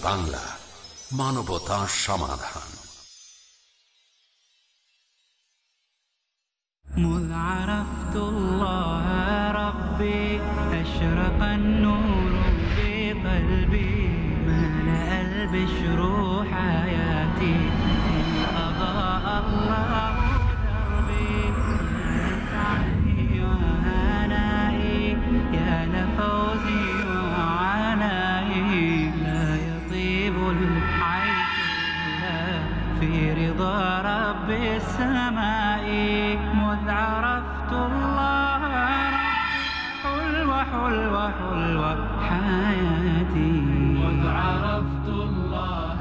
Piece TV Bangla মানবতা সমাধান مذ عرفت الله ربي أشرق النور في قلبي ملأ البشر حياتي إن أضاء الله حلوة حلوة حلوة حياتي مذ عرفت الله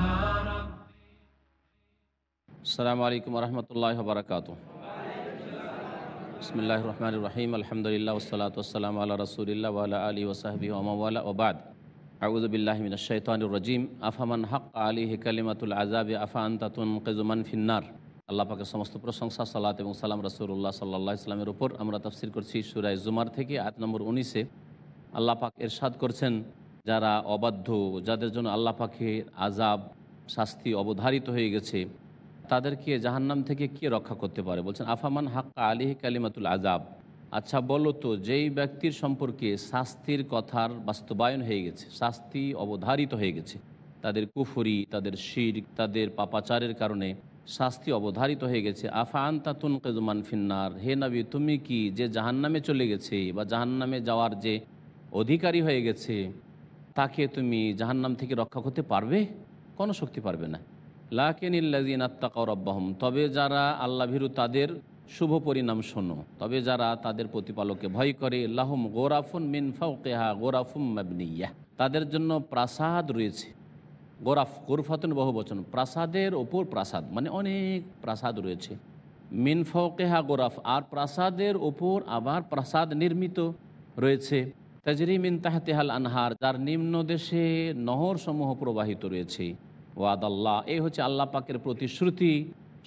ربي আসসালামু আলাইকুম রহমতুল্লাহ বারকাত বিসমিল্লাহ রহমান রহিম আলহামদুলিল্লাহ ওসালাত ওসালাম আল্লাহ রসুলিল্লাহ ওয়ালা আলী ওসাহবি ওমাওয়ালা ওবাদ আউদুবিল্লাহমিন শৈতানুর রজিম আফামান হক আলী কালিমাতুল আজাবি আফা আন্তাতুন কেজুমান ফিন্নার আল্লাহ পাকের সমস্ত প্রশংসা সালাত এবং সালাম রসুল্লাহ সাল্লাহ ইসলামের উপর আমরা তফসির করছি সুরায় জুমার থেকে আয়াত নম্বর উনিশে আল্লাহ পাক এরশাদ করছেন যারা অবাধ্য, যাদের জন্য আল্লাহ আজাব শাস্তি অবধারিত হয়ে গেছে, তাদেরকে জাহান্নাম থেকে কে রক্ষা করতে পারে? বলছেন, আফামান হাক্কা আলিহি কালিমাতুল আজাব আচ্ছা বলো তো, যেই ব্যক্তির সম্পর্কে শাস্তির কথার বাস্তবায়ন হয়ে গেছে, শাস্তি অবধারিত হয়ে গেছে, তাদের কুফুরি, তাদের শির তাদের পাপাচারের কারণে শাস্তি অবধারিত হয়ে গেছে, আফা তাতুন কেজুমান ফিন্নার? হে নবী, তুমি কি যে জাহান্নামে চলে গেছে বা জাহান্নামে যাওয়ার যে অধিকারী হয়ে গেছে, তাকে তুমি জাহান্নাম থেকে রক্ষা করতে পারবে? কোনো শক্তি পারবে না। লাকিনিল্লাজিন আত্মাকা রব্বাহম, তবে যারা আল্লাহ ভীরু তাদের শুভ পরিণাম শোনো। তবে যারা তাদের প্রতিপালককে ভয় করে, লাহুম গোরাফুন মিন ফাউকেহা গোরাফুম মাবনিয়া তাদের জন্য প্রাসাদ রয়েছে। গোরাফ, গোরফাতুন বহু বচন প্রাসাদের ওপর প্রাসাদ মানে অনেক প্রাসাদ রয়েছে। মিন কেহা গোরাফ, আর প্রাসাদের ওপর আবার প্রাসাদ নির্মিত রয়েছে। তাজরি মিন তাহতেহাল আনহার, যার নিম্ন দেশে নহর সমূহ প্রবাহিত রয়েছে। ওয়াদ আল্লাহ, এই হচ্ছে আল্লাহ পাকের প্রতিশ্রুতি,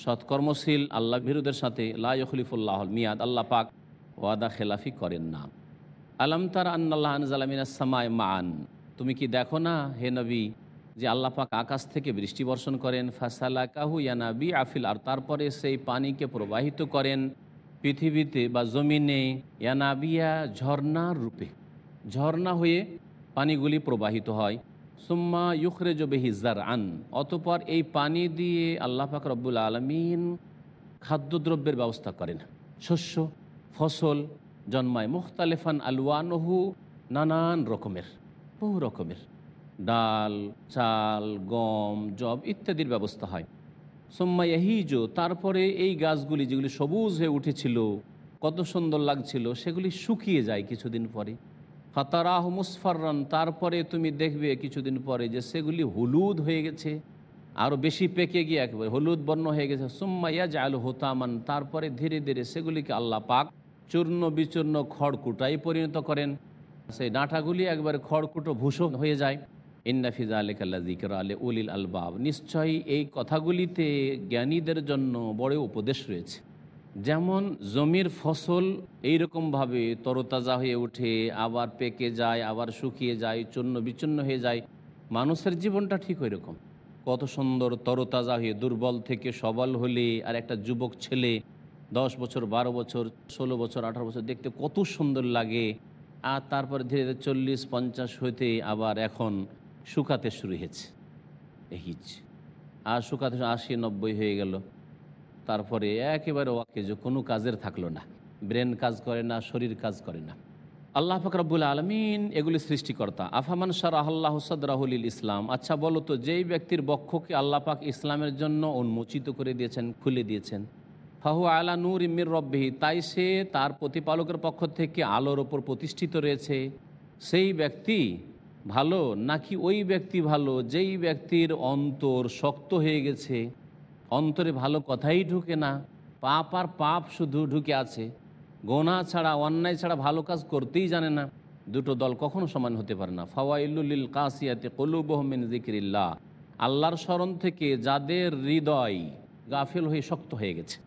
সৎকর্মশীল, আল্লাহ বিরুদের সাথে লাখলিফুল্লাহ মিয়াদ, আল্লাহ পাক ওয়াদা খেলাফি করেন না। আলম তার আন্নাল্লাহ আনজালামিনা সামায় মান তুমি কি দেখো না, হে নবী, যে আল্লাহ পাক আকাশ থেকে বৃষ্টি বর্ষণ করেন ফাসালা কাহু ইয়ানাবি আফিল আর তারপরে সেই পানিকে প্রবাহিত করেন পৃথিবীতে বা জমিনে ইয়ানাবিয়া ঝর্ণার রূপে। ঝর্ণা হয়ে পানিগুলি প্রবাহিত হয়। সুম্মা ইউখরে জবেহি জার আন অতপর এই পানি দিয়ে আল্লাহ পাক রব্বুল আলমিন খাদ্যদ্রব্যের ব্যবস্থা করেন। শস্য, ফসল জন্মায় মুখতালেফান আলওয়ানহু নানান রকমের, বহু রকমের। ডাল, চাল, গম জব ইত্যাদির ব্যবস্থা হয়। সোম্মা ইয়াহিজো, তারপরে এই গাছগুলি যেগুলি সবুজ হয়ে উঠেছিল, কত সুন্দর লাগছিল, সেগুলি শুকিয়ে যায় কিছুদিন পরে। ফাতারাহ মুসফাররান, তারপরে তুমি দেখবে কিছুদিন পরে যে সেগুলি হলুদ হয়ে গেছে আরও বেশি পেকে গিয়ে একেবারে হলুদ বর্ণ হয়ে গেছে। সুম্মাইয়া আল হোতামান, তারপরে ধীরে ধীরে সেগুলিকে আল্লাহ পাক চূর্ণ বিচূর্ণ খড়কুটাই পরিণত করেন। সেই ডাঁটাগুলি একবারে খড়কুটো ভূষণ হয়ে যায়। ইন্নাফিজা আলিকাল্লা জিকর আলে উলিল আলবাব। নিশ্চয়ই এই কথাগুলিতে জ্ঞানীদের জন্য বড় উপদেশ রয়েছে। যেমন জমির ফসল এইরকমভাবে তরতাজা হয়ে ওঠে, আবার পেকে যায়, আবার শুকিয়ে যায়, চূর্ণ বিচূর্ণ হয়ে যায়, মানুষের জীবনটা ঠিক ওই রকম কত সুন্দর তরতাজা হয়ে, দুর্বল থেকে সবল হলে আর একটা যুবক ছেলে, দশ বছর, বারো বছর, ষোলো বছর, আঠারো বছর, দেখতে কত সুন্দর লাগে। আর তারপরে ধীরে ধীরে চল্লিশ, পঞ্চাশ হইতে আবার এখন শুকাতে শুরু হয়েছে। হিচ। আর শুকাতে আশি, নব্বই হয়ে গেল। তারপরে একেবারে ওয়াকেজ কোনো কাজের থাকল না। ব্রেন কাজ করে না, শরীর কাজ করে না। আল্লাহ ফকরাবুল আলমিন এগুলি সৃষ্টিকর্তা। আফামান সার আল্লাহ সদরাহুল ইসলাম। আচ্ছা বলো তো, যেই ব্যক্তির বক্ষকে আল্লাহ পাক ইসলামের জন্য উন্মোচিত করে দিয়েছেন, খুলে দিয়েছেন, ফাহু আলা নূর ইমির রব্বিহি, তাই সে তার প্রতিপালকের পক্ষ থেকে আলোর ওপর প্রতিষ্ঠিত রয়েছে। সেই ব্যক্তি ভালো নাকি ওই ব্যক্তি ভালো? যেই ব্যক্তির অন্তর শক্ত হয়ে গেছে অন্তরে ভালো কথাই ঢুকে না। পাপ আর পাপ শুধু ঢুকে আছে। গোনা ছাড়া, অন্যায় ছাড়া ভালো কাজ করতেই জানে না। দুটো দল কখনো সমান হতে পারে না। ফাওয়াইলুল কাসিয়াতে কলুবহমিন জিকিরিল্লাহ আল্লাহর স্মরণ থেকে যাদের হৃদয় গাফিল হয়ে শক্ত হয়ে গেছে,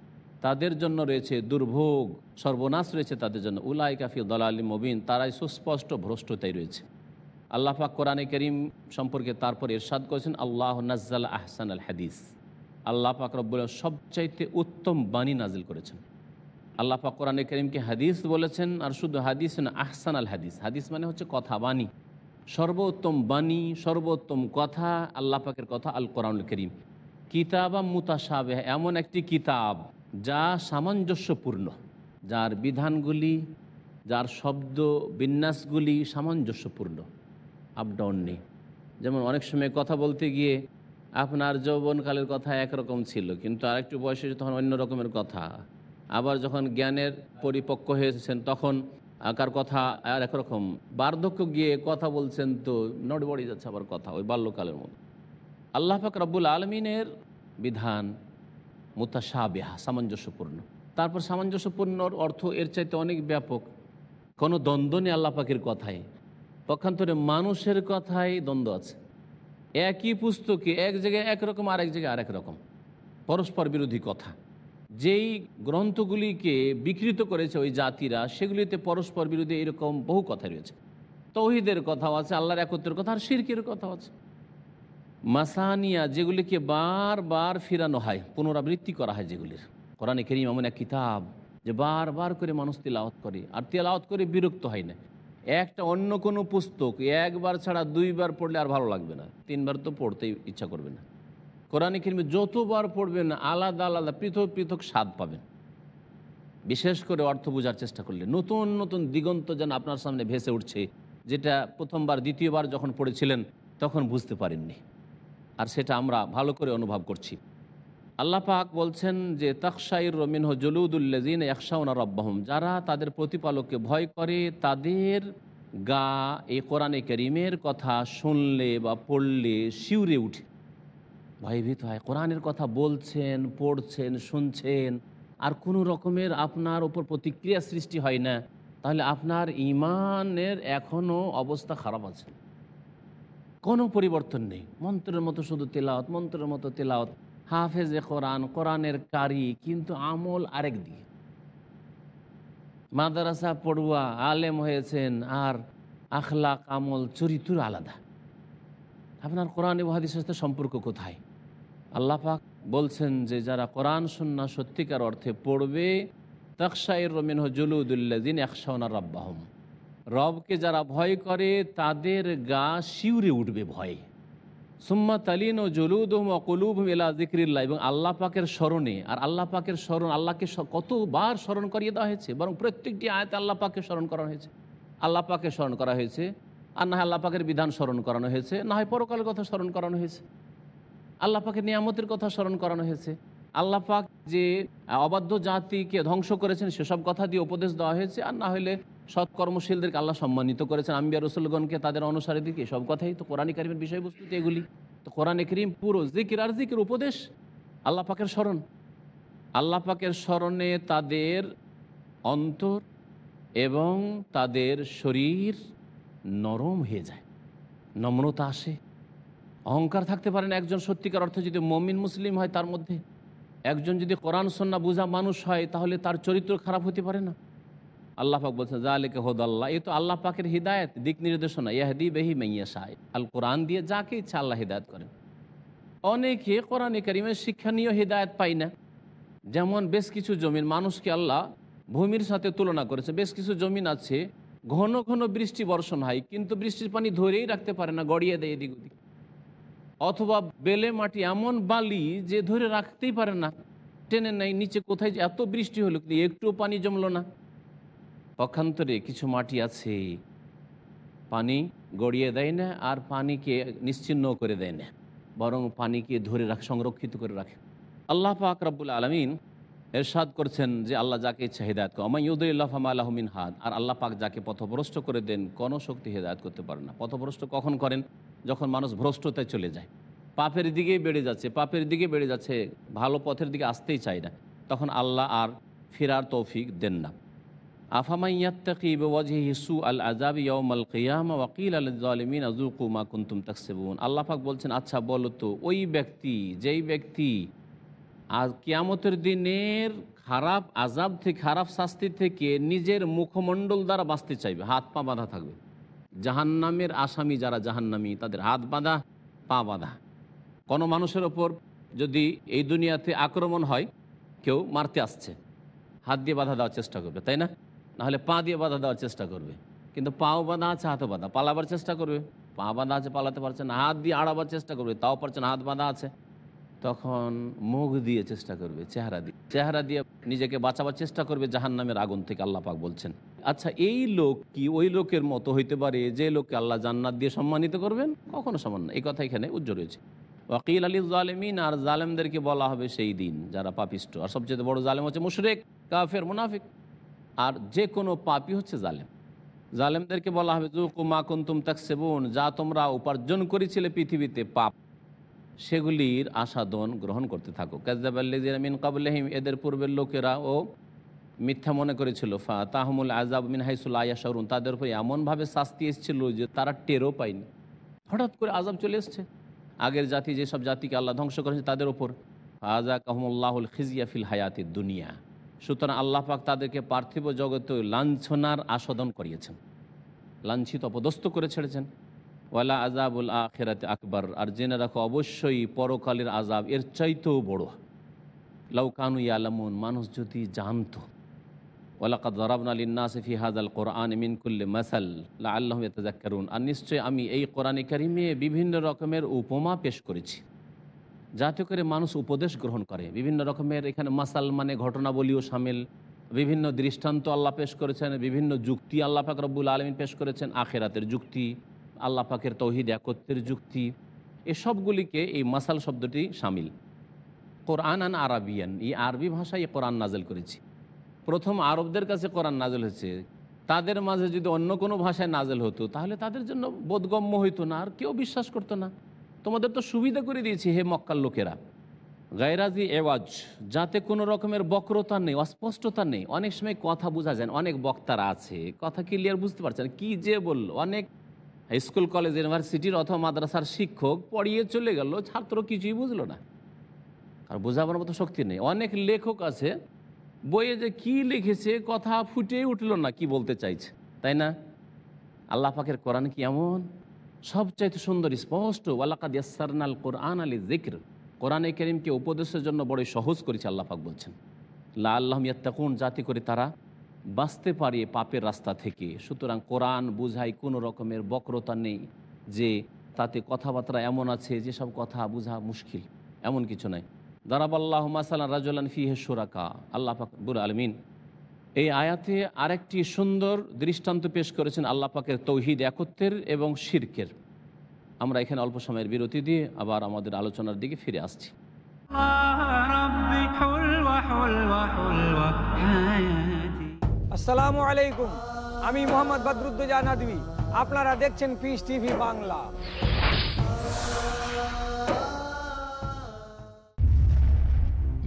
তাদের জন্য রয়েছে দুর্ভোগ। সর্বনাশ রয়েছে তাদের জন্য। উলাই কাফি দলালি মবিন। তারাই সুস্পষ্ট ভ্রষ্টতাই রয়েছে। আল্লাহ পাক কোরআনে করিম সম্পর্কে তারপর এরশাদ করেছেন, আল্লাহ নাজ্জাল আহসান আল হাদিস। আল্লাহ পাক সবচাইতে উত্তম বাণী নাজিল করেছেন। আল্লাহ পাক কোরআনে করিমকে হাদিস বলেছেন আর শুধু হাদিস না আহসান আল হাদিস। হাদিস মানে হচ্ছে কথা, বাণী। সর্বোত্তম বাণী, সর্বোত্তম কথা আল্লাহ পাকের কথা আল কোরআনুল করিম। কিতাবা মুতাসাবে এমন একটি কিতাব যা সামঞ্জস্যপূর্ণ, যার বিধানগুলি, যার শব্দ বিন্যাসগুলি সামঞ্জস্যপূর্ণ আপ ডাউন নেই। যেমন অনেক সময় কথা বলতে গিয়ে আপনার যৌবনকালের কথা একরকম ছিল, কিন্তু আরেকটু বয়সে তখন অন্য রকমের কথা। আবার যখন জ্ঞানের পরিপক্ক হয়েছেন, তখন আকার কথা আর একরকম? বার্ধক্য গিয়ে কথা বলছেন তো নড়বড়ি যাচ্ছে আবার কথা, ওই বাল্যকালের মতো। আল্লাহ পাক রব্বুল আলমিনের বিধান মুতাসাবেহা সামঞ্জস্যপূর্ণ। তারপর সামঞ্জস্যপূর্ণর অর্থ এর চাইতে অনেক ব্যাপক। কোনো দ্বন্দ্ব নেই আল্লাহ পাকের কথায়। পক্ষান্তরে মানুষের কথায় দ্বন্দ্ব আছে। একই পুস্তকে এক জায়গায় একরকম আর এক জায়গায় আরেক রকম। পরস্পর বিরোধী কথা। যেই গ্রন্থগুলিকে বিকৃত করেছে ওই জাতিরা, সেগুলিতে পরস্পর বিরোধী এরকম বহু কথা রয়েছে। তৌহিদের কথাও আছে, আল্লাহর একত্রের কথা, আর শিরকের কথাও আছে। মাসানিয়া, যেগুলিকে বারবার ফিরানো হয়, পুনরাবৃত্তি করা হয় যেগুলির। কোরআনে কেরিম এমন এক কিতাব যে বারবার করে মানুষ তেলাওয়াত করে, আর তেলাওয়াত করে বিরক্ত হয় না। একটা অন্য কোনো পুস্তক একবার ছাড়া দুইবার পড়লে আর ভালো লাগবে না। তিনবার তো পড়তেই ইচ্ছা করবে না। কোরআনে কেরিমে যতবার পড়বেন, আলাদা আলাদা, পৃথক পৃথক স্বাদ পাবেন। বিশেষ করে অর্থ বোঝার চেষ্টা করলে। নতুন নতুন দিগন্ত যেন আপনার সামনে ভেসে উঠছে, যেটা প্রথমবার, দ্বিতীয়বার যখন পড়েছিলেন, তখন বুঝতে পারেননি। আর সেটা আমরা ভালো করে অনুভব করছি। আল্লাহ পাক বলছেন যে তাকসাইর রমিনহ জলুদুল্লাজিন একশাউনা রব্বাহম। যারা তাদের প্রতিপালককে ভয় করে, তাদের গা এই কোরআনে করিমের কথা শুনলে বা পড়লে শিউরে উঠে। ভয়ভীত হয়। কোরআনের কথা বলছেন, পড়ছেন, শুনছেন, আর কোনো রকমের আপনার ওপর প্রতিক্রিয়া সৃষ্টি হয় না। তাহলে আপনার ইমানের এখনও অবস্থা খারাপ আছে। কোনো পরিবর্তন নেই। মন্ত্রের মতো শুধু তেলাওয়াত, মন্ত্রের মতো তেলাওয়াত। হাফেজে কোরআন, কোরআনের কারি, কিন্তু আমল আরেক দিকে মাদ্রাসা পড়ুয়া, আলেম হয়েছেন, আর আখলাক, আমল, চরিত্র আলাদা। আপনার কোরআন এবং সাথে সম্পর্ক কোথায়? আল্লাহ পাক বলছেন যে, যারা কোরআন সন্না সত্যিকার অর্থে পড়বে তকসাইর রমিন জলুদুল্লাদিন একশাওনা রব্বাহম। রবকে যারা ভয় করে, তাদের গা শিউরে উঠবে ভয়ে। সুম্মা তালিন ও জলুদহম অকলুব এলা জিক্রিল্লা এবং আল্লাহ পাকের স্মরণে, আর আল্লাহ পাকের স্মরণ, আল্লাহকে কতবার স্মরণ করিয়ে দেওয়া হয়েছে? বরং প্রত্যেকটি আয়তে আল্লাহ পাকে স্মরণ করা হয়েছে। আল্লাহ পাকে স্মরণ করা হয়েছে, আর না হয় আল্লাহ পাকের বিধান স্মরণ করানো হয়েছে না হয় পরকালের কথা স্মরণ করানো হয়েছে। আল্লাহ পাকের নিয়ামতের কথা স্মরণ করানো হয়েছে। আল্লাহ পাক যে অবাধ্য জাতিকে ধ্বংস করেছেন, সেসব কথা দিয়ে উপদেশ দেওয়া হয়েছে, আর না হলে সৎকর্মশীলদেরকে আল্লাহ সম্মানিত করেছেন। আম্বিয়া রসুলগণকে তাদের অনুসারীদেরকে সব কথাই তো কোরআন কারিমের বিষয়বস্তু এগুলি। তো কোরআন করিম পুরো জিকির আর জিকির উপদেশ আল্লাহ পাকের স্মরণ। আল্লাহ পাকের স্মরণে তাদের অন্তর এবং তাদের শরীর নরম হয়ে যায়। নম্রতা আসে। অহংকার থাকতে পারেন একজন সত্যিকার অর্থে। যদি মমিন মুসলিম হয় তার মধ্যে। একজন যদি কোরআন সন্না বুঝা মানুষ হয় তাহলে তার চরিত্র খারাপ হতে পারে না। আল্লাহ পাক বলছেন যা আলিকে হদ আল্লাহ এই তো আল্লাহ পাকের হৃদায়ত, দিক নির্দেশনা। ইয়াহদি বেহি মাইয়া সাহেব আল কোরআন দিয়ে যাকে ইচ্ছা আল্লাহ হৃদায়ত করেন। অনেকে কোরআনে কারিমের শিক্ষণীয় হৃদায়ত পাই না। যেমন বেশ কিছু জমিন, মানুষকে আল্লাহ ভূমির সাথে তুলনা করেছে। বেশ কিছু জমিন আছে, ঘন ঘন বৃষ্টি বর্ষণ হয়, কিন্তু বৃষ্টির পানি ধরেই রাখতে পারে না, গড়িয়ে দেয় এদিক ওদিক। অথবা বেলে মাটি এমন বালি যে ধরে রাখতেই পারে না। টেনে নেই নিচে কোথায় যে এত বৃষ্টি হলো, কিন্তু একটুও পানি জমলো না। পক্ষান্তরে কিছু মাটি আছে, পানি গড়িয়ে দেয় না আর পানিকে নিশ্চিহ্ন করে দেয় না, বরং পানিকে ধরে রাখ, সংরক্ষিত করে রাখে। আল্লাহ পাক রব্বুল আলমিন এরশাদ করছেন যে আল্লাহ যাকে ইচ্ছা হেদায়ত করে আমাইউদ্দিল্লাহ আলহমিন হাদ, আর আল্লাহ পাক যাকে পথভ্রষ্ট করে দেন, কোনো শক্তি হেদায়ত করতে পারে না। পথভ্রষ্ট কখন করেন? যখন মানুষ ভ্রষ্টতায় চলে যায়। পাপের দিকেই বেড়ে যাচ্ছে, পাপের দিকে বেড়ে যাচ্ছে, ভালো পথের দিকে আসতেই চায় না। তখন আল্লাহ আর ফেরার তৌফিক দেন না। আফামাইয়াত্তাকি বেওয়াজহি হিসু আল আজাব ইয়াউমাল কিয়ামা ওয়াকিল আল জালিমিন আযুকু মা কুনতুম তাকসিবুন। আল্লাহ পাক বলছেন আচ্ছা বলো তো, ওই ব্যক্তি, যেই ব্যক্তি আজ কিয়ামতের দিনের খারাপ আজাব থেকে, খারাপ শাস্তি থেকে নিজের মুখমণ্ডল দ্বারা বাঁচতে চাইবে, হাত পা বাঁধা থাকবে। জাহান্নামের আসামি যারা জাহান্নামি, তাদের হাত বাঁধা, পা বাঁধা। কোনো মানুষের ওপর যদি এই দুনিয়াতে আক্রমণ হয়, কেউ মারতে আসছে। হাত দিয়ে বাধা দেওয়ার চেষ্টা করবে, তাই না? নাহলে পা দিয়ে বাধা দেওয়ার চেষ্টা করবে। কিন্তু পাও বাঁধা আছে, হাতও বাঁধা। পালাবার চেষ্টা করবে। পা বাঁধা আছে, পালাতে পারছে না। হাত দিয়ে আড়াবার চেষ্টা করবে, তাও পারছে না, হাত বাঁধা আছে। তখন মুখ দিয়ে চেষ্টা করবে, চেহারা দিয়ে। চেহারা দিয়ে নিজেকে বাঁচাবার চেষ্টা করবে জাহান নামের আগুন থেকে আল্লাহ পাক বলছেন। আচ্ছা এই লোক কি ওই লোকের মতো হইতে পারে যে লোককে আল্লাহ জান্নাত দিয়ে সম্মানিত করবেন? কখনো সমান না। এই কথা এখানে উজ্জ্বল রয়েছে ওয়াকিল আলী জালেমিন, আর জালেমদেরকে বলা হবে সেই দিন যারা পাপিষ্ট। আর সবচেয়ে বড় জালেম হচ্ছে মুশরেক, কাফের, মুনাফিক। আর যে কোনো পাপি হচ্ছে জালেম। জালেমদেরকে বলা হবে জুকু মা কুন্তুম তাকসেবুন যা তোমরা উপার্জন করেছিলে পৃথিবীতে, পাপ। সেগুলির আসাদন গ্রহণ করতে থাকো। কাজাবাল্লিজিন কাবলেহিম এদের পূর্বের লোকেরা ও মিথ্যা মনে করেছিল। ফা তাহমুল আজাব মিন হাইসুল আয়া শরুন তাদের উপরে এমনভাবে শাস্তি এসেছিল যে তারা টেরও পায়নি। হঠাৎ করে আজাব চলে এসছে। আগের জাতি, যেসব জাতিকে আল্লাহ ধ্বংস করেছে তাদের ওপর আজা কাহমুল্লাহুল খিজিয়া ফিল হায়াতি দুনিয়া। সুতরাং আল্লাহ পাক তাদেরকে পার্থিব জগতে লাঞ্ছনার আস্বাদন করিয়েছেন। লাঞ্ছিত, অপদস্থ করে ছেড়েছেন। ওয়ালা আজাবুল আখেরাতে আকবর। আর জেনে রাখো, অবশ্যই পরকালের আজাব এর চাইতেও বড়। লাউকানু ইয়ালামুন, মানুষ যদি জানতো। ওয়ালাকাদ জরাবনা লিন্নাসি ফি হাজাল কোরআন মিন কুল্লি মাসাল আল্লাহ আর নিশ্চয়ই আমি এই কোরআনে কারিমে বিভিন্ন রকমের উপমা পেশ করেছি। যাতে করে মানুষ উপদেশ গ্রহণ করে। বিভিন্ন রকমের এখানে মাসাল মানে ঘটনাবলীও সামিল। বিভিন্ন দৃষ্টান্ত আল্লাহ পেশ করেছেন, বিভিন্ন যুক্তি আল্লাহ পাক রব্বুল আলমিন পেশ করেছেন, আখেরাতের যুক্তি, আল্লাহ পাকের তৌহিদ একত্রের যুক্তি, এসবগুলিকে এই মাসাল শব্দটি সামিল। কোরআন আন আরবিয়ান, এই আরবি ভাষায় কোরআন নাজেল করেছি। প্রথম আরবদের কাছে কোরআন নাজেল হয়েছে। তাদের মাঝে যদি অন্য কোনো ভাষায় নাজেল হতো, তাহলে তাদের জন্য বোধগম্য হইতো না, আর কেউ বিশ্বাস করতো না। তোমাদের তো সুবিধা করে দিয়েছি হে মক্কার লোকেরা। গায়রাজি এওয়াজ, যাতে কোনো রকমের বক্রতা নেই, অস্পষ্টতা নেই। অনেক সময় কথা বোঝা যায় অনেক বক্তারা আছে। কথা ক্লিয়ার বুঝতে পারছেন কী যে বলল? অনেক স্কুল, কলেজ, ইউনিভার্সিটির অথবা মাদ্রাসার শিক্ষক পড়িয়ে চলে গেল, ছাত্র কিছুই বুঝলো না। আর বোঝাবার মতো শক্তি নেই। অনেক লেখক আছে, বইয়ে যে কি লিখেছে, কথা ফুটে উঠল না, কি বলতে চাইছে, তাই না? আল্লাহ পাকের কোরআন কি এমন? সবচাইতে সুন্দর, স্পষ্ট, ওয়ালাকাদ ইয়াসারনাল কোরআন আলী জিক্র কোরআনে করিমকে উপদেশের জন্য বড় সহজ করেছে আল্লাহ পাক বলছেন। লা আল্লাহ ইয়াত্তাকুন জাতি করে তারা বাঁচতে পারে পাপের রাস্তা থেকে। সুতরাং কোরআন বুঝাই কোনো রকমের বক্রতা নেই যে তাতে কথাবার্তা এমন আছে যেসব কথা বোঝা মুশকিল, এমন কিছু নাই দারাবাল্লাহ মাসাল্লাহ রাজুল্লান ফিহে সুরাকা আল্লাহ পাকবুর আলমিন এই আয়াতে আরেকটি সুন্দর দৃষ্টান্ত পেশ করেছেন আল্লাপাকের তৌহিদ একত্রের এবং শির্কের। আমরা এখানে অল্প সময়ের বিরতি দিয়ে আবার আমাদের আলোচনার দিকে ফিরে আসছি। আসসালামু আলাইকুম। আমি মোহাম্মদ বদরুদ্দোজা নাদবি। আপনারা দেখছেন Peace TV Bangla.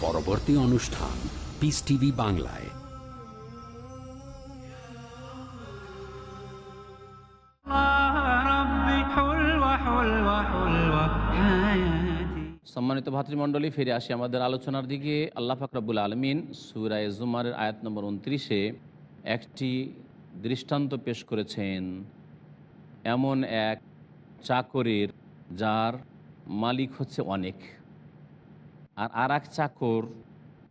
পরবর্তী অনুষ্ঠান পিস টিভি বাংলায়। সম্মানিত ভাতৃমণ্ডলী, ফিরে আসি আমাদের আলোচনার দিকে। আল্লাহ ফাকরাবুল আলমিন সুরায় জুমারের আয়াত নম্বর উনত্রিশে একটি দৃষ্টান্ত পেশ করেছেন। এমন এক চাকরের, যার মালিক হচ্ছে অনেক। আর আর এক চাকর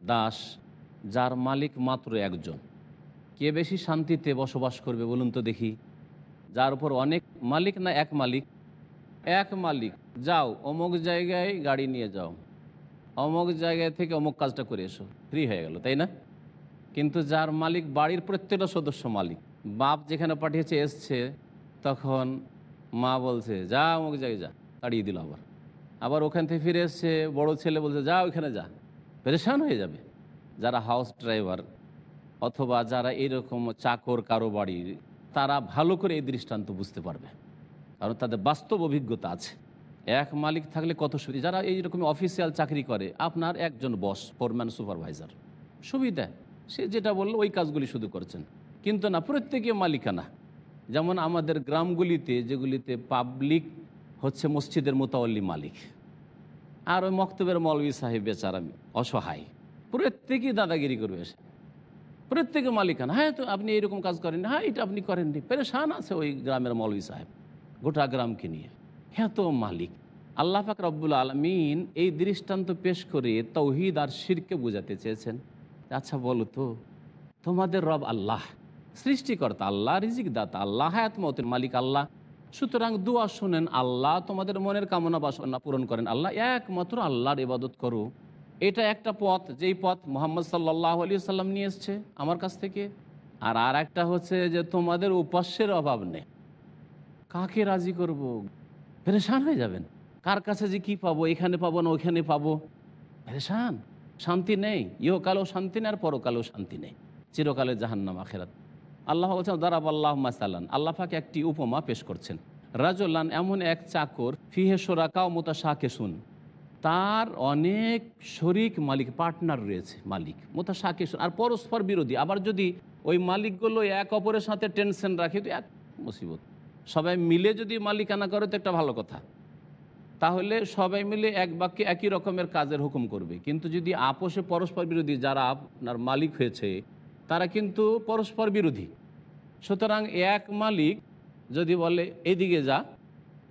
দাস, যার মালিক মাত্র একজন। কে বেশি শান্তিতে বসবাস করবে বলুন তো দেখি। যার উপর অনেক মালিক না এক মালিক? এক মালিক। যাও, অমুক জায়গায় গাড়ি নিয়ে যাও। অমুক জায়গায় থেকে অমুক কাজটা করে এসো। ফ্রি হয়ে গেল, তাই না? কিন্তু যার মালিক বাড়ির প্রত্যেকটা সদস্য মালিক, বাপ যেখানে পাঠিয়েছে, এসছে, তখন মা বলছে, যা, অমুক জায়গায় যা। তাড়িয়ে দিল আবার। আবার ওখান থেকে ফিরে এসছে বড় ছেলে বলছে, যা, ওইখানে যা। পেরেশান হয়ে যাবে। যারা হাউস ড্রাইভার অথবা যারা এরকম চাকর কারও বাড়ির তারা ভালো করে এই দৃষ্টান্ত বুঝতে পারবে। কারণ তাদের বাস্তব অভিজ্ঞতা আছে। এক মালিক থাকলে কত সুবিধা। যারা এইরকম অফিসিয়াল চাকরি করে, আপনার একজন বস ফোরম্যান সুপারভাইজার সুবিধা। সে যেটা বলল, ওই কাজগুলি শুধু করছেন। কিন্তু না, প্রত্যেকে মালিকানা। যেমন আমাদের গ্রামগুলিতে, যেগুলিতে পাবলিক হচ্ছে মসজিদের মোতাল্লি মালিক। আর ওই মক্তবের মৌলবী সাহেব বেচারা অসহায়। প্রত্যেকেই দাদাগিরি করবে এসে। প্রত্যেকে মালিকানা হ্যাঁ তো আপনি এইরকম কাজ করেন হ্যাঁ এটা আপনি করেননি পেরেশান আছে ওই গ্রামের মৌলবী সাহেব, গোটা গ্রামকে নিয়ে। হ্যাঁ তো মালিক। আল্লাহ পাক রব্বুল আলমিন এই দৃষ্টান্ত পেশ করে তৌহিদ আর শিরকে বোঝাতে চেয়েছেন। আচ্ছা বলো তো, তোমাদের রব আল্লাহ, সৃষ্টিকর্তা আল্লাহ রিজিক দাতা আল্লাহ, হায়াত মতের মালিক আল্লাহ সুতরাং দুয়া শুনেন আল্লাহ, তোমাদের মনের কামনা বাসনা পূরণ করেন আল্লাহ, একমাত্র আল্লাহর ইবাদত করো। এটা একটা পথ, যেই পথ মোহাম্মদ সাল্লাহ আলী সাল্লাম নিয়ে এসছে আমার কাছ থেকে। আর আর একটা হচ্ছে যে তোমাদের উপাস্যের অভাব নেই। কাকে রাজি করব? পরেশান হয়ে যাবেন। কার কাছে যে কি পাবো? এখানে পাবো না ওইখানে পাবো? পরেশান? শান্তি নেই। ইহকালেও শান্তি নেই আর পরকালেও শান্তি নেই। চিরকালে জাহান্নাম, আখেরাত। আল্লাহ বলছেন দারাব আল্লাহ মাসাল্লান আল্লাহ পাকে একটি উপমা পেশ করছেন। রাজল্লান এমন এক চাকর, ফিহে সোরাকাও মোতা শাকে শুন তার অনেক শরিক মালিক, পার্টনার রয়েছে মালিক মোতা শাকে শুন আর পরস্পর বিরোধী। আবার যদি ওই মালিকগুলো এক অপরের সাথে টেনশন রাখে, তো এক মুসিবত। সবাই মিলে যদি মালিকানা করে, তো একটা ভালো কথা। তাহলে সবাই মিলে এক বাক্যে একই রকমের কাজের হুকুম করবে। কিন্তু যদি আপোষে পরস্পর বিরোধী, যারা আপনার মালিক হয়েছে তারা কিন্তু পরস্পর বিরোধী। সুতরাং এক মালিক যদি বলে, এদিকে যা,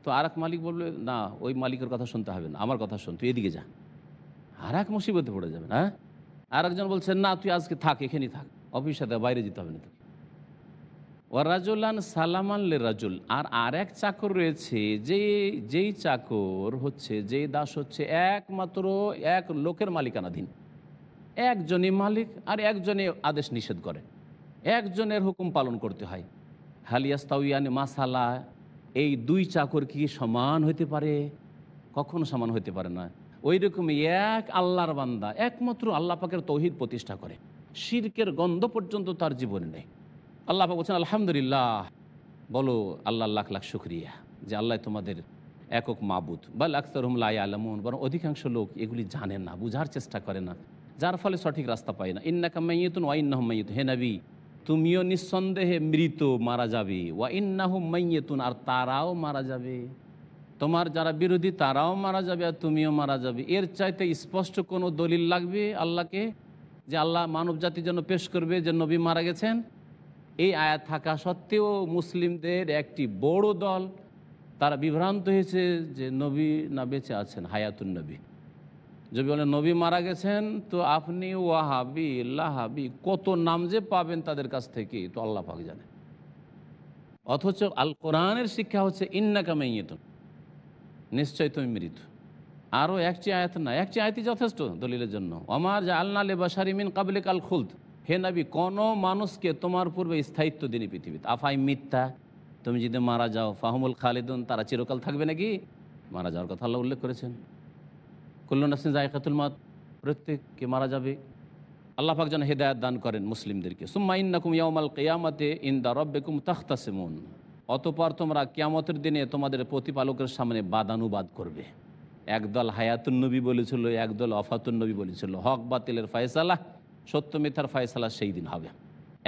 তো আর মালিক বলবে, না, ওই মালিকের কথা শুনতে হবে না, আমার কথা শুন, তুই এদিকে যা। আর এক মুসিবতে পড়ে যাবে হ্যাঁ? আর একজন বলছে না, তুই আজকে থাক, এখানেই থাক অফিস সাথে বাইরে যেতে হবে না তোকে। ও রাজুলান সালামান রাজুল, আর আর এক চাকর রয়েছে, যে, যেই চাকর হচ্ছে, যেই দাস হচ্ছে একমাত্র এক লোকের মালিকানাধীন। একজনই মালিক আর একজনে আদেশ নিষেধ করে। একজনের হুকুম পালন করতে হয়। হালিয়াস্তাউয়ানি মাসালা, এই দুই চাকর কি সমান হতে পারে? কখনো সমান হতে পারে না। ওই রকমই এক আল্লাহর বান্দা, একমাত্র আল্লাহ পাকের তৌহিদ প্রতিষ্ঠা করে। শিরকের গন্ধ পর্যন্ত তার জীবনে নেই। আল্লাহ পাক বলছেন, আলহামদুলিল্লাহ। বলো আল্লাহ লাখ লাখ শুক্রিয়া যে আল্লাহ তোমাদের একক মাবুদ। বা আখতারহম লাই আলমন বরং অধিকাংশ লোক এগুলি জানে না, বুঝার চেষ্টা করে না। যার ফলে সঠিক রাস্তা পায় না। ইন্নাকা মাইয়তুন ওয়াইন্নাহ মাইয়ত। হে নবী, তুমিও নিঃসন্দেহে মৃত, মারা যাবে। ওয়া ইন্নাহ মাইয়তুন, আর তারাও মারা যাবে। তোমার যারা বিরোধী, তারাও মারা যাবে, আর তুমিও মারা যাবে। এর চাইতে স্পষ্ট কোনো দলিল লাগবে আল্লাহকে? যে আল্লাহ মানব জাতির জন্য পেশ করবে, যে নবী মারা গেছেন? এই আয়াত থাকা সত্ত্বেও মুসলিমদের একটি বড় দল, তারা বিভ্রান্ত হয়েছে যে নবী না বেঁচে আছেন, হায়াতুন নবী। যদি বলেন নবী মারা গেছেন তো আপনি ওয়াহাবি, লাহাবি, কত নাম যে পাবেন তাদের কাছ থেকে? তো আল্লাহ পাক জানে। অথচ আল কোরআনের শিক্ষা হচ্ছে, ইন্নাকা মাইয়েতুন নিশ্চয় তুমি মৃত। আরও একটি আয়াত না, একটি আয়াতই যথেষ্ট দলিলের জন্য। আমার যে আল্লাহ লেবাসারিমিন কাবলে কাল খুলদ হে নবী, কোনো মানুষকে তোমার পূর্বে স্থায়িত্ব দিনই পৃথিবীতে। আফাই মিথ্যা, তুমি যদি মারা যাও, ফাহমুল খালিদুন, তারা চিরকাল থাকবে নাকি? মারা যাওয়ার কথা আল্লাহ উল্লেখ করেছেন। কুল্লু নাসিন জায়কাতুল মাত প্রত্যেককে মারা যাবে। আল্লাহ পাক যেন হেদায়ত দান করেন মুসলিমদেরকে। সুম্মা ইন্নাকুম ইয়াউমাল কিয়ামাতে ইনদা রব্বিকুম তাখতাসিমুন। অতপর তোমরা কিয়ামতের দিনে তোমাদের প্রতিপালকের সামনে বাদানুবাদ করবে। একদল হায়াতুন নবী বলেছিল, একদল অফাতুন নবী বলেছিল, হক বাতিলের ফয়সালা, সত্য মিথ্যার ফয়সালা সেই দিন হবে।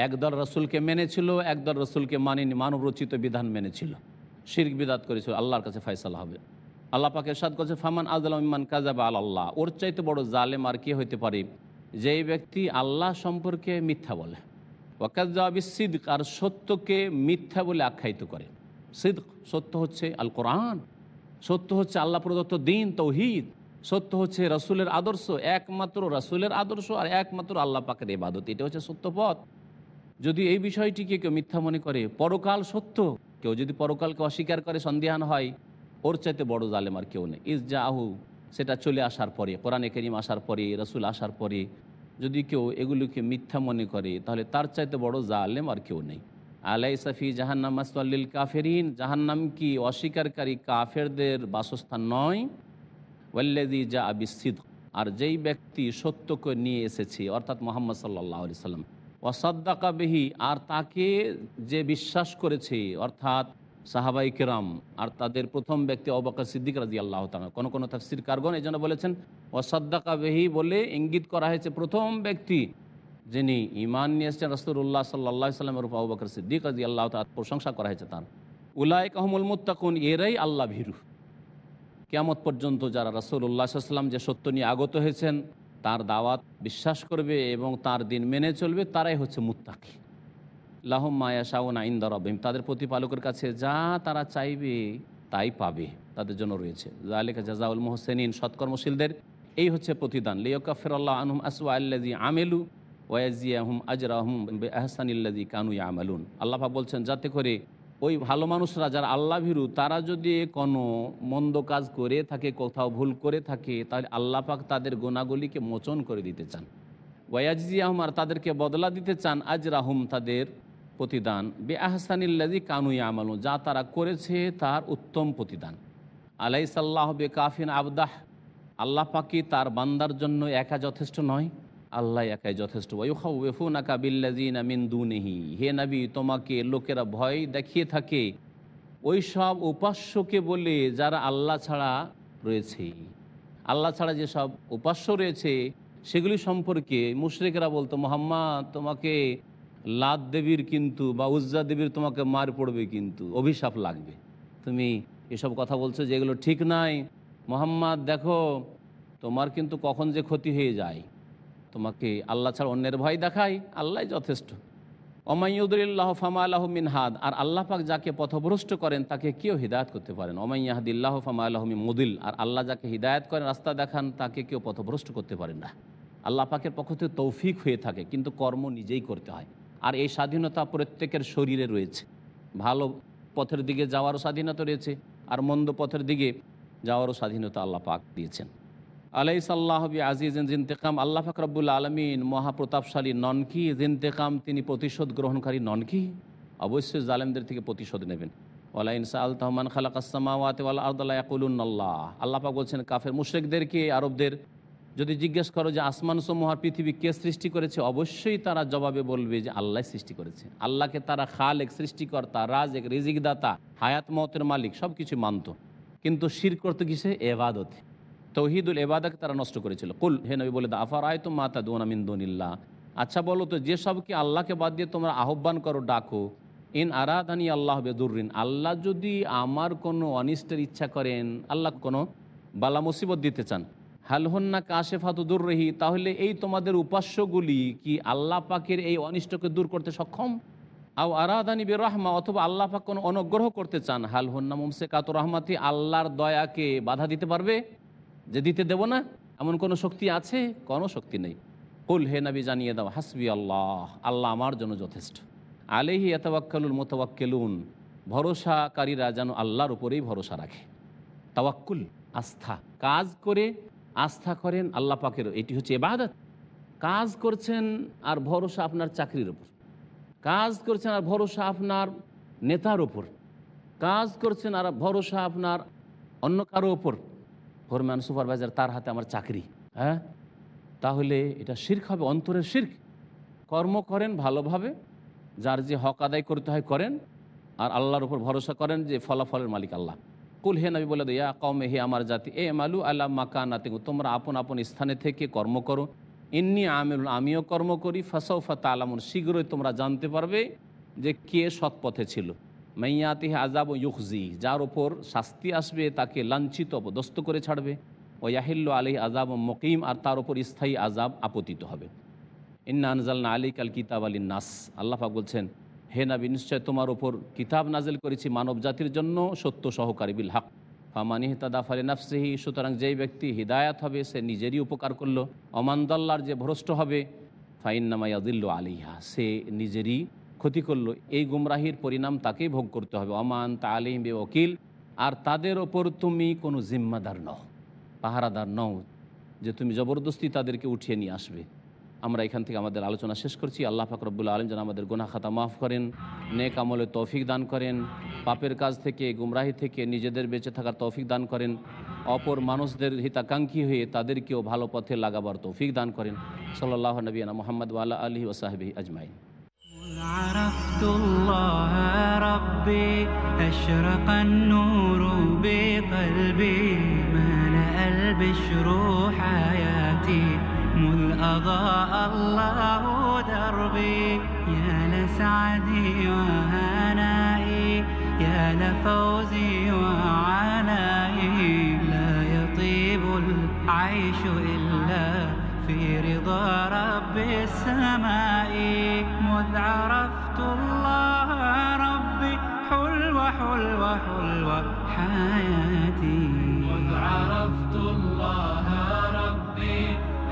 একদল রসুলকে মেনেছিল, একদল রসুলকে মানেনি মানব রচিত বিধান মেনেছিল। শির্ক বিদাত করেছিল, আল্লাহর কাছে ফয়সালা হবে। আল্লাহ পাকে সাদ করছে, ফামান আজলাম ইমান কাজাবা আল আল্লাহ ওর চাইতে বড় জালেম আর কে হইতে পারে? যেই ব্যক্তি আল্লাহ সম্পর্কে মিথ্যা বলে। ওয়াকাজাবি সিদ্ক আর সত্যকে মিথ্যা বলে আখ্যায়িত করে। সিদ্ক, সত্য হচ্ছে আল কোরআন সত্য হচ্ছে আল্লাহ প্রদত্ত দিন, তৌহিদ। সত্য হচ্ছে রসুলের আদর্শ, একমাত্র রসুলের আদর্শ আর একমাত্র আল্লাহ পাকের ইবাদত। এটা হচ্ছে সত্য পথ। যদি এই বিষয়টিকে কেউ মিথ্যা মনে করে, পরকাল সত্য। কেউ যদি পরকালকে অস্বীকার করে, সন্দেহান হয় ওর চাইতে বড় জালেম আর কেউ নেই। ইস আহু সেটা চলে আসার পরে, কোরআনে করিম আসার পরে, রসুল আসার পরে, যদি কেউ এগুলিকে মিথ্যা মনে করে, তাহলে তার চাইতে বড় জালেম আর কেউ নেই। আলাই সাফি জাহান্নাম মাসল্লিল কাফেরিন, জাহান্নাম কি অস্বীকারী কাফেরদের বাসস্থান নয়? ওয়াল্লাদি যা আবিসিদ আর যেই ব্যক্তি সত্যকে নিয়ে এসেছে, অর্থাৎ মোহাম্মদ সাল্লাহ আলি সাল্লাম ওয়াসাদ্দাকা বেহি, আর তাকে যে বিশ্বাস করেছে, অর্থাৎ সাহাবাই কেরাম আর তাদের প্রথম ব্যক্তি অবাকা সিদ্দিক রাজি আল্লাহ তালা কোনো কোনো তাফসির কারগন এই জন্য বলেছেন, ওয়াসাদ্দাকা বেহি বলে ইঙ্গিত করা হয়েছে প্রথম ব্যক্তি যিনি ইমান নিয়ে এসছেন রসুল্লাহ সাল্লাহ সাল্লামের উপর অবাকর সিদ্দিক রাজি আল্লাহ তার প্রশংসা করা হয়েছে তার। উলাই কাহমুল মুত্তাকুন, এরাই আল্লাহ ভীরু। কেয়ামত পর্যন্ত যারা রসুল্লাহ সাল্লাম যে সত্য নিয়ে আগত হয়েছেন, তার দাওয়াত বিশ্বাস করবে এবং তার দিন মেনে চলবে, তারাই হচ্ছে মুত্তাকি। লাহম মায়া শাউন আইন্দা রবিম তাদের প্রতিপালকের কাছে যা তারা চাইবে তাই পাবে, তাদের জন্য রয়েছে। জালেকা জাজাউল মোহসেনিন, সৎকর্মশীলদের, এই হচ্ছে প্রতিদান। লিওকাফির আল্লাহ আনহুম আসওয়া আল্লাজি আমেলু ওয়াজিয়াহুম আজরাহুম আহসানিল্লাজি কানু আমালুন আল্লাহ বলছেন, যাতে করে ওই ভালো মানুষরা যারা আল্লাহ ভীরু, তারা যদি কোনো মন্দ কাজ করে থাকে, কোথাও ভুল করে থাকে, তাহলে আল্লাহ পাক তাদের গোনাগুলিকে মোচন করে দিতে চান। ওয়াজিয়াহুম আর তাদেরকে বদলা দিতে চান আজ রাহুম তাদের প্রতিদান। বে আহসানিল্লাজি কানুই আমালু যা তারা করেছে তার উত্তম প্রতিদান। আলাই সাল্লাহ বে কাফিন আবদাহ, আল্লাহ পাকি তার বান্দার জন্য একা যথেষ্ট নয়, আল্লাহ একাই যথেষ্ট। ওয়ুখাউফুনাকা হে নবী, তোমাকে লোকেরা ভয় দেখিয়ে থাকে। ওই সব উপাস্যকে বলে যারা আল্লাহ ছাড়া রয়েছে। আল্লাহ ছাড়া যেসব উপাস্য রয়েছে, সেগুলি সম্পর্কে মুশরিকরা বলতো, মোহাম্মদ, তোমাকে লাদ দেবীর কিন্তু বা উজ্জা দেবীর তোমাকে মার পড়বে কিন্তু, অভিশাপ লাগবে। তুমি এসব কথা বলছো যে এগুলো ঠিক নাই। মোহাম্মদ, দেখো, তোমার কিন্তু কখন যে ক্ষতি হয়ে যায়, তোমাকে আল্লাহ ছাড়া অন্যের ভয় দেখায় আল্লাহ যথেষ্ট। অমাইউদুল্লাহ ফামা আল্লাহ মিনহাদ আর আল্লাহ পাক যাকে পথভ্রষ্ট করেন, তাকে কেউ হিদায়ত করতে পারেন অমাইয়াহাদিল্লাহ ফামা আল্লাহ মুদিল, আর আল্লাহ যাকে হিদায়ত করেন, রাস্তা দেখান, তাকে কেউ পথভ্রষ্ট করতে পারেন না। আল্লাহ পাকের পক্ষ থেকে তৌফিক হয়ে থাকে, কিন্তু কর্ম নিজেই করতে হয়। আর এই স্বাধীনতা প্রত্যেকের শরীরে রয়েছে। ভালো পথের দিকে যাওয়ারও স্বাধীনতা রয়েছে আর মন্দ পথের দিকে যাওয়ারও স্বাধীনতা আল্লাহ পাক দিয়েছেন। আলাই সাল্লাহবি আজিজ জিন্তেকাম আল্লাহ ফাকরাবুল আলমিন মহাপ্রতাপশালী নন কি জিন্তেকাম তিনি প্রতিশোধ গ্রহণকারী নন কি অবশ্যই জালেমদের থেকে প্রতিশোধ নেবেন। ওয়ালাইন সাল তহমান খালাক আসসামাওয়াতে আল্লাহ। আল্লাহ পাক বলছেন, কাফের মুশ্রেকদেরকে, আরবদের যদি জিজ্ঞেস করো যে আসমান সমূহ আর পৃথিবী কে সৃষ্টি করেছে, অবশ্যই তারা জবাবে বলবে যে আল্লাহ সৃষ্টি করেছে। আল্লাহকে তারা খালেক, সৃষ্টিকর্তা রাজ এক রিজিকদাতা, হায়াত, মতের মালিক সব কিছু মানত। কিন্তু শির করতে কিসে? এবাদতে। তৌহিদুল এবাদাকে তারা নষ্ট করেছিল। কুল, হে নবী বলে দা আফার আয় তো মাতা দোন আমিন্দুনিল্লা আচ্ছা বলো তো যেসবকে আল্লাহকে বাদ দিয়ে তোমরা আহ্বান করো, ডাকো? ইন আরাধানি আল্লাহ বেদুরিন আল্লাহ যদি আমার কোনো অনিষ্টের ইচ্ছা করেন, আল্লাহ কোনো বালা মুসিবত দিতে চান। হালহন্না কাশেফাত দূর রহি তাহলে এই তোমাদের উপাস্যগুলি কি আল্লাহ পাকের এই অনিষ্টকে দূর করতে সক্ষম? আও আরাধানি বে রহমা অথবা আল্লাহ পাক কোনো অনুগ্রহ করতে চান? হালহন্না মুমসে কাত রহমাতি, আল্লাহর দয়াকে বাধা দিতে পারবে? যে দিতে দেব না, এমন কোনো শক্তি আছে? কোনো শক্তি নেই। কুল হে নবী, জানিয়ে দাও, হাসবি আল্লাহ আল্লাহ আমার জন্য যথেষ্ট। আলেহি এতবাক্কালুল মোতাবাক্কেলুন ভরসাকারীরা যেন আল্লাহর উপরেই ভরসা রাখে। তাওয়াক্কুল, আস্থা, কাজ করে আস্থা করেন আল্লাহ পাকের এটি হচ্ছে এবাদত কাজ করছেন আর ভরসা আপনার চাকরির ওপর কাজ করছেন আর ভরসা আপনার নেতার ওপর কাজ করছেন আর ভরসা আপনার অন্য কারও ওপর ফোরম্যান সুপারভাইজার, তার হাতে আমার চাকরি। হ্যাঁ? তাহলে এটা শির্ক হবে, অন্তরের শির্ক। কর্ম করেন ভালোভাবে, যার যে হক আদায় করতে হয় করেন, আর আল্লাহর উপর ভরসা করেন যে ফলাফলের মালিক আল্লাহ। কুল হে নবী বলে দেয়া কমে হে আমার জাতি, এ মালু আল্লাহ মাকা নাতে তোমরা আপন আপন স্থানে থেকে কর্ম করো। ইন্নি আমির আমিও কর্ম করি। ফাসৌফা তালামুন, শীঘ্রই তোমরা জানতে পারবে যে কে সৎ পথে ছিল। মাইয়াতিহে আজাব ও ইউখজি, যার ওপর শাস্তি আসবে, তাকে লাঞ্ছিত অপদস্ত করে ছাড়বে। ও ইয়াহিল্ল আলী আজাব মকিম, আর তার ওপর স্থায়ী আজাব আপতিত হবে। ইন্না আনজালনা আলী কাল কিতাব আলী নাস আল্লাহ বলছেন হে নাবি, নিশ্চয় তোমার ওপর কিতাব নাজেল করেছি মানব জাতির জন্য সত্য সহকারী বিল হক। ফামানি তাদা ফালে নাফসেহি, সুতরাং যেই ব্যক্তি হৃদায়াত হবে, সে নিজেরই উপকার করল। অমানদাল্লার যে ভ্রষ্ট হবে ফাইন্নামায়াদিল্ল আলিহা সে নিজেরই ক্ষতি করল। এই গুমরাহির পরিণাম তাকেই ভোগ করতে হবে। অমান তা আলিম বে ওকিল, আর তাদের ওপর তুমি কোনো জিম্মাদার নও, পাহারাদার নও, যে তুমি জবরদস্তি তাদেরকে উঠিয়ে নিয়ে আসবে। আমরা এখান থেকে আমাদের আলোচনা শেষ করছি আল্লাহ ফাকরবুল্লা আলম যেন আমাদের গুনা খাতা মাফ করেন নেক আমলে তৌফিক দান করেন পাপের কাজ থেকে গুমরাহি থেকে নিজেদের বেঁচে থাকার তৌফিক দান করেন অপর মানুষদের হিতাকাঙ্ক্ষী হয়ে তাদেরকেও ভালো পথে লাগাবার তৌফিক দান করেন সাল্লাহ নবীনা মোহাম্মদ ওয়াল্লা আলহি ওসাহাবি আজমাইন عرفت الله ربي أشرق النور بقلبي ملأ البشر حياتي أضاء الله دربي. يا لسعدي وهنائي يا لفوزي وعنائي لا يطيب العيش إلا في رضا رب السماء. مذ عرفت الله ربي حلوة حلوة حلوة حياتي. مذ عرفت الله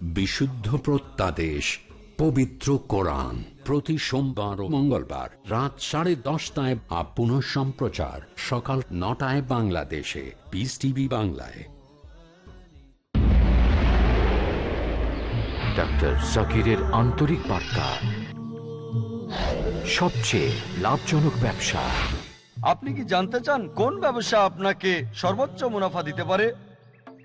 বিশুদ্ধ প্রত্যাদেশ পবিত্র কোরআন। প্রতি সোমবার ও মঙ্গলবার রাত সাড়ে দশটায় আপ পুনঃ সম্প্রচার সকাল নটায় বাংলাদেশে। পিস টিভি বাংলায়। ডাক্তার জাকিরের আন্তরিক বার্তা। সবচেয়ে লাভজনক ব্যবসা। আপনি কি জানতে চান কোন ব্যবসা আপনাকে সর্বোচ্চ মুনাফা দিতে পারে?